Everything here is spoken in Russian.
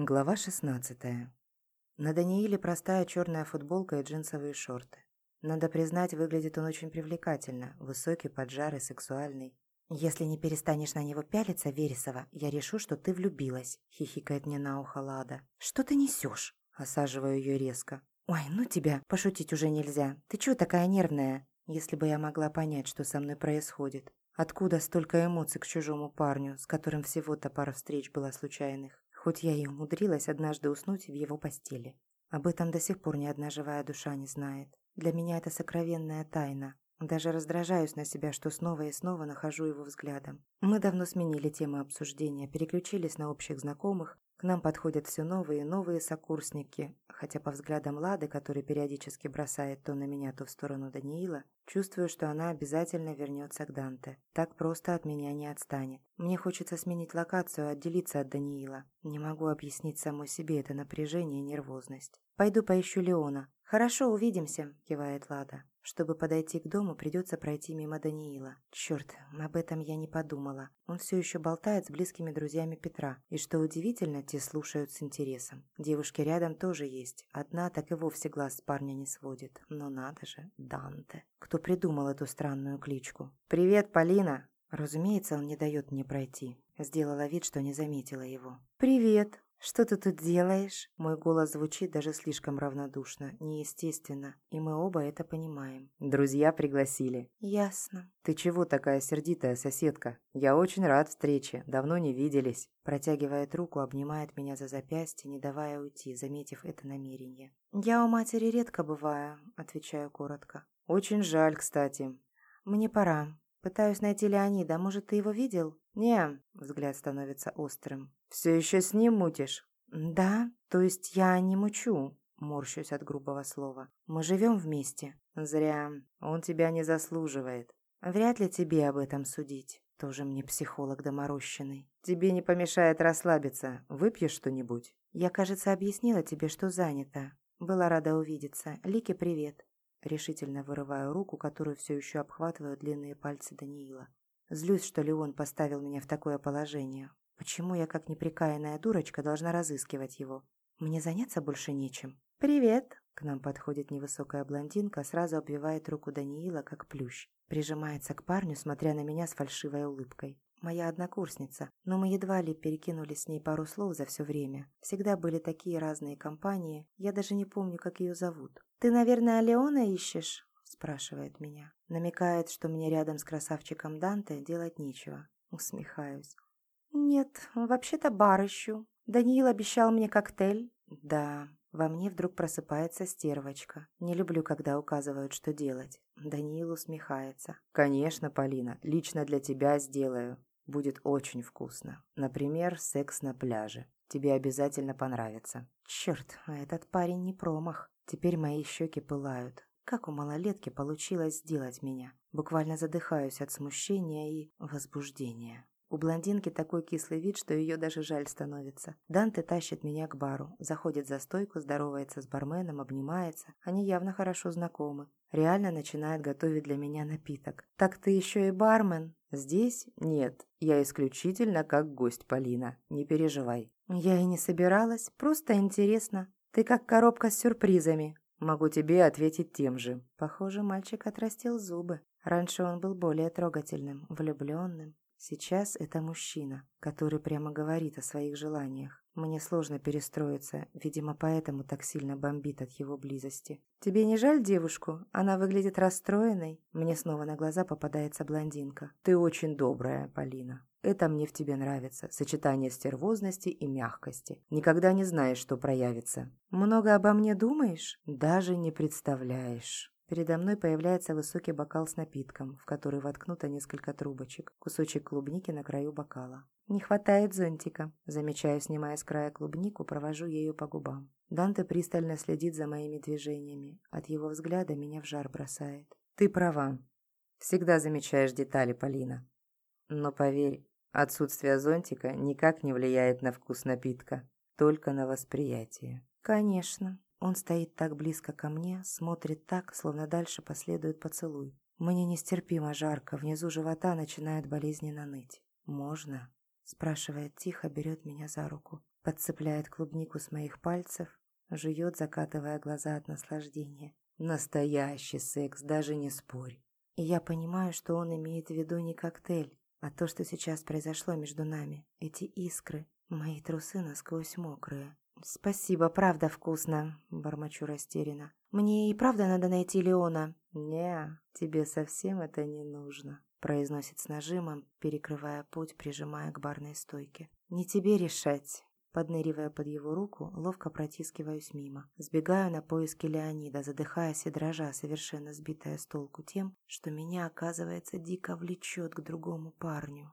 Глава 16. На Данииле простая черная футболка и джинсовые шорты. Надо признать, выглядит он очень привлекательно, высокий, поджарый, сексуальный. «Если не перестанешь на него пялиться, Вересова, я решу, что ты влюбилась», — хихикает мне на ухо Лада. «Что ты несешь?» — осаживаю ее резко. «Ой, ну тебя, пошутить уже нельзя. Ты чего такая нервная?» Если бы я могла понять, что со мной происходит. Откуда столько эмоций к чужому парню, с которым всего-то пара встреч была случайных? Хоть я и умудрилась однажды уснуть в его постели. Об этом до сих пор ни одна живая душа не знает. Для меня это сокровенная тайна. Даже раздражаюсь на себя, что снова и снова нахожу его взглядом. Мы давно сменили тему обсуждения, переключились на общих знакомых, к нам подходят все новые и новые сокурсники, хотя по взглядам Лады, который периодически бросает то на меня, то в сторону Даниила, чувствую, что она обязательно вернется к Данте. Так просто от меня не отстанет. Мне хочется сменить локацию, отделиться от Даниила. Не могу объяснить самой себе это напряжение и нервозность. «Пойду поищу Леона». «Хорошо, увидимся», – кивает Лада. Чтобы подойти к дому, придется пройти мимо Даниила. Черт, об этом я не подумала. Он все еще болтает с близкими друзьями Петра. И что удивительно, те слушают с интересом. Девушки рядом тоже есть. Одна так и вовсе глаз с парня не сводит. Но надо же, Данте. Кто придумал эту странную кличку? «Привет, Полина!» Разумеется, он не дает мне пройти. Сделала вид, что не заметила его. «Привет!» «Что ты тут делаешь?» Мой голос звучит даже слишком равнодушно, неестественно, и мы оба это понимаем. «Друзья пригласили». «Ясно». «Ты чего такая сердитая, соседка? Я очень рад встрече, давно не виделись». Протягивает руку, обнимает меня за запястье, не давая уйти, заметив это намерение. «Я у матери редко бываю», — отвечаю коротко. «Очень жаль, кстати». «Мне пора. Пытаюсь найти Леонида. Может, ты его видел?» «Не», — взгляд становится острым. «Все еще с ним мутишь?» «Да, то есть я не мучу», — морщусь от грубого слова. «Мы живем вместе». «Зря. Он тебя не заслуживает». «Вряд ли тебе об этом судить. Тоже мне психолог доморощенный». «Тебе не помешает расслабиться. Выпьешь что-нибудь?» «Я, кажется, объяснила тебе, что занята. Была рада увидеться. Лике привет». Решительно вырываю руку, которую все еще обхватывают длинные пальцы Даниила. Злюсь, что Леон поставил меня в такое положение. Почему я, как неприкаянная дурочка, должна разыскивать его? Мне заняться больше нечем. «Привет!» К нам подходит невысокая блондинка, сразу обвивает руку Даниила, как плющ. Прижимается к парню, смотря на меня с фальшивой улыбкой. Моя однокурсница, но мы едва ли перекинули с ней пару слов за все время. Всегда были такие разные компании, я даже не помню, как ее зовут. «Ты, наверное, Леона ищешь?» спрашивает меня. Намекает, что мне рядом с красавчиком Данте делать нечего. Усмехаюсь. «Нет, вообще-то бар ищу. Даниил обещал мне коктейль». «Да, во мне вдруг просыпается стервочка. Не люблю, когда указывают, что делать». Даниил усмехается. «Конечно, Полина, лично для тебя сделаю. Будет очень вкусно. Например, секс на пляже. Тебе обязательно понравится». «Черт, а этот парень не промах. Теперь мои щеки пылают. Как у малолетки получилось сделать меня? Буквально задыхаюсь от смущения и возбуждения. У блондинки такой кислый вид, что ее даже жаль становится. Данте тащит меня к бару, заходит за стойку, здоровается с барменом, обнимается. Они явно хорошо знакомы. Реально начинает готовить для меня напиток. «Так ты еще и бармен?» «Здесь? Нет. Я исключительно как гость, Полина. Не переживай». «Я и не собиралась. Просто интересно. Ты как коробка с сюрпризами. Могу тебе ответить тем же. Похоже, мальчик отрастил зубы. Раньше он был более трогательным, влюбленным. Сейчас это мужчина, который прямо говорит о своих желаниях. Мне сложно перестроиться, видимо, поэтому так сильно бомбит от его близости. «Тебе не жаль девушку? Она выглядит расстроенной». Мне снова на глаза попадается блондинка. «Ты очень добрая, Полина. Это мне в тебе нравится. Сочетание стервозности и мягкости. Никогда не знаешь, что проявится. Много обо мне думаешь? Даже не представляешь». Передо мной появляется высокий бокал с напитком, в который воткнуто несколько трубочек, кусочек клубники на краю бокала. «Не хватает зонтика», замечаю, снимая с края клубнику, провожу ею по губам. Данте пристально следит за моими движениями. От его взгляда меня в жар бросает. «Ты права. Всегда замечаешь детали, Полина. Но поверь, отсутствие зонтика никак не влияет на вкус напитка, только на восприятие». «Конечно», он стоит так близко ко мне, смотрит так, словно дальше последует поцелуй. Мне нестерпимо жарко, внизу живота начинает болезненно ныть. «Можно?» – спрашивает тихо, берет меня за руку. подцепляет клубнику с моих пальцев, жует, закатывая глаза от наслаждения. Настоящий секс, даже не спорь. И я понимаю, что он имеет в виду не коктейль, а то, что сейчас произошло между нами. Эти искры, мои трусы насквозь мокрые. «Спасибо, правда вкусно», — бормочу растерянно. «Мне и правда надо найти Леона». «Не, тебе совсем это не нужно», — произносит с нажимом, перекрывая путь, прижимая к барной стойке. «Не тебе решать». Подныривая под его руку, ловко протискиваюсь мимо. Сбегаю на поиски Леонида, задыхаясь и дрожа, совершенно сбитая с толку тем, что меня, оказывается, дико влечет к другому парню.